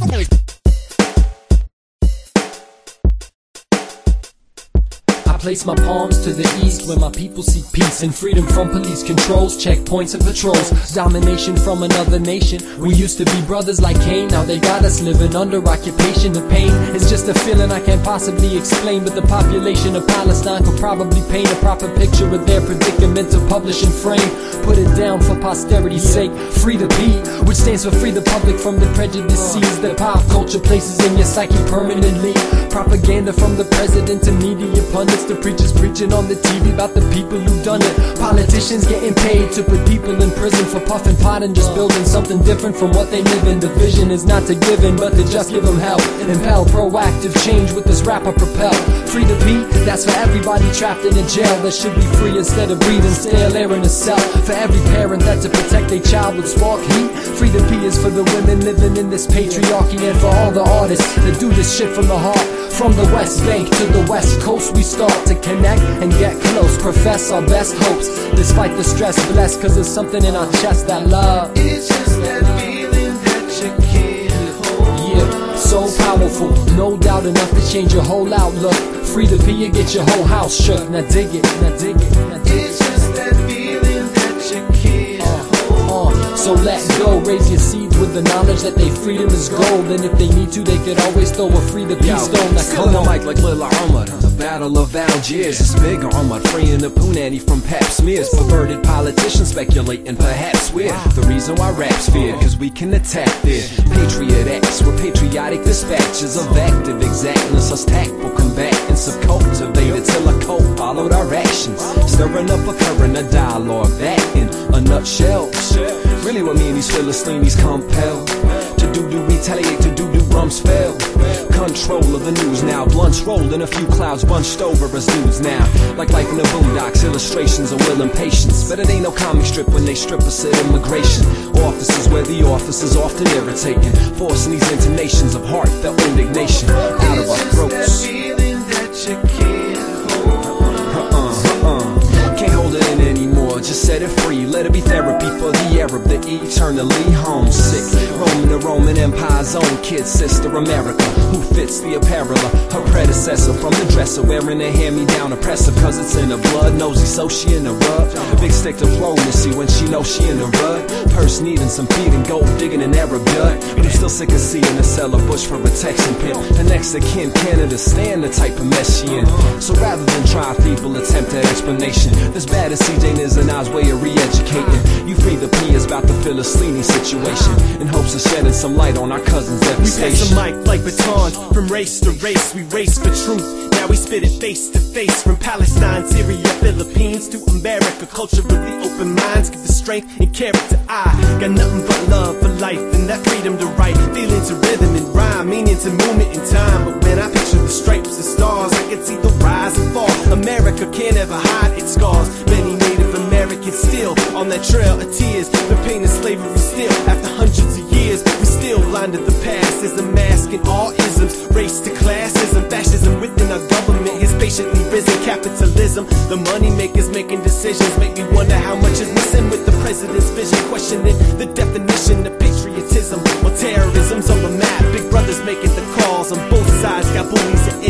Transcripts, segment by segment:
Thank you. Place my palms to the east where my people seek peace and freedom from police controls, checkpoints and patrols. Domination from another nation. We used to be brothers like Cain, now they got us living under occupation. The pain is just a feeling I can't possibly explain, but the population of Palestine could probably paint a proper picture of their predicament to publish and frame. Put it down for posterity's sake. Free the P, which stands for free the public from the prejudices that pop culture places in your psyche permanently. Propaganda from the president to media pundits the preachers preaching on the TV about the people who've done it. Politicians getting paid to put people in prison for puffing pot and just building something different from what they live in. The vision is not to give in, but to just give them help. And impel proactive change with this rapper propel. Free to be, that's for everybody trapped in a jail that should be free instead of breathing stale air in a cell. For every parent that's a protect their child would spark heat. Free to be is for the women living in this patriarchy and for all the artists that do this shit from the heart. From the West Bank to the West Coast, we start to connect and get close. Profess our best hopes, despite the stress. Blessed, cause there's something in our chest that love. It's just that feeling that you can't hold. Yeah, so powerful, no doubt enough to change your whole outlook. Free to be, you get your whole house shook. Now dig it, now dig it, now dig It's just that so let go, raise your seeds with the knowledge that they freedom is gold. And if they need to, they could always throw a free to peace stone. Now Still come on on. the mic like Lil Ahmad. The Battle of Algiers is bigger Ahmad freeing the Punani from pap smears. Perverted politicians speculating perhaps we're the reason why rap's feared. Cause we can attack their patriot acts with patriotic dispatches of active exactness. Us tactful combatants of cultivated till a cult followed our actions. Stirring up a current, a dialogue that in a nutshell. Really what me and these Philistines compel to do do retaliate to do do Rumsfeld. Control of the news now, blunts rolled and a few clouds bunched over us dudes now. Like life in the boondocks, illustrations of will and patience. But it ain't no comic strip when they strip us at immigration. Offices where the officers often irritating, forcing these intonations of heartfelt indignation out of our throats. feeling that you can't hold. Uh-uh, uh-uh. Can't hold it in anymore, just set it free. Let it be therapy for the the eternally homesick. Roaming the Roman Empire's own kid sister, America, who fits the apparel of her predecessor from the dresser, wearing a hand-me-down oppressive, cause it's in her blood. Nosy, so she in the rub. Big stick diplomacy when she knows she in the rut. Purse needing some feeding, gold digging in Arab gut. But I'm still sick of seeing her sell a bush for protection pimp. The next of kin can't the type of mess she in. So rather than try a feeble attempt at explanation, this bad as CJ Niz and I's way of re-educating. You free the P is about the Philistine situation in hopes of shedding some light on our cousins' devastation. We pass the mic like batons from race to race. We race for truth. Now we spit it face to face from Palestine, Syria, Philippines to America. Culture with the open minds give the strength and character. I got nothing but love for life and that freedom to write. Feeling to rhythm and rhyme, meaning to movement in time. But when I picture the stripes and stars, I can see the rise and fall. America can't ever hide its scars. That trail of tears. The pain of slavery still after hundreds of years. We still blind to the past as a mask in all isms. Race to classism, fascism within our government has patiently risen. Capitalism, the money makers making decisions make me wonder how much is missing with the president's vision. Questioning the definition of patriotism or terrorism's on the map. Big brothers making the calls on both sides. Got bullies and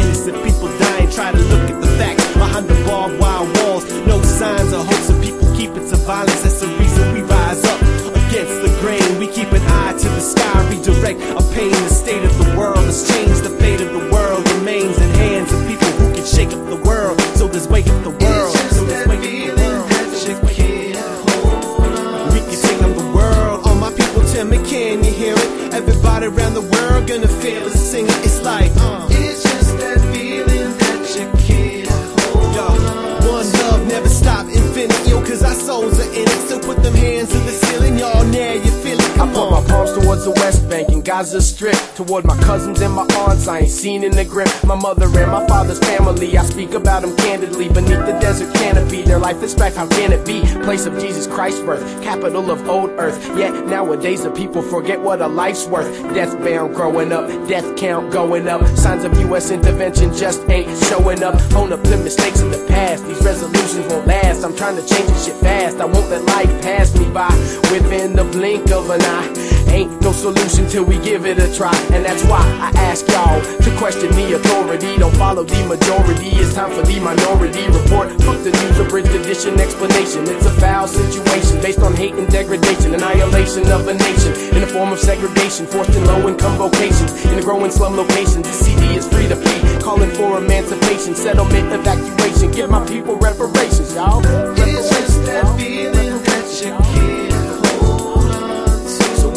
the West Bank and Gaza Strip. Toward my cousins and my aunts, I ain't seen in the grip. My mother and my father's family, I speak about them candidly. Beneath the desert canopy, their life is strife, how can it be? Place of Jesus Christ's birth, capital of old earth. Yet nowadays the people forget what a life's worth. Death bound growing up, death count going up. Signs of U.S. intervention just ain't showing up. Own up to mistakes in the past, these resolutions won't last. I'm trying to change this shit fast. I won't let life pass me by within the blink of an eye. Ain't no solution till we give it a try. And that's why I ask y'all to question the authority. Don't follow the majority. It's time for the minority report. Fuck the news, abridged edition explanation. It's a foul situation based on hate and degradation. Annihilation of a nation in the form of segregation. Forced in low income vocations. In the growing slum locations. The CD is free to pay. Calling for emancipation, settlement, evacuation. Give my people reparations, y'all.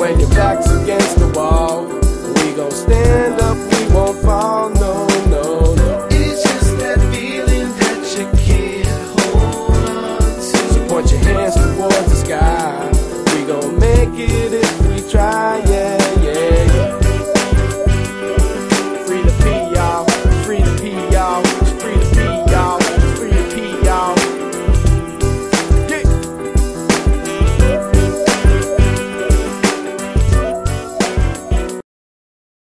when your back's against the wall. We gon' stand up, we won't fall, no, no, no. It's just that feeling that you can't hold on to. So point your hands towards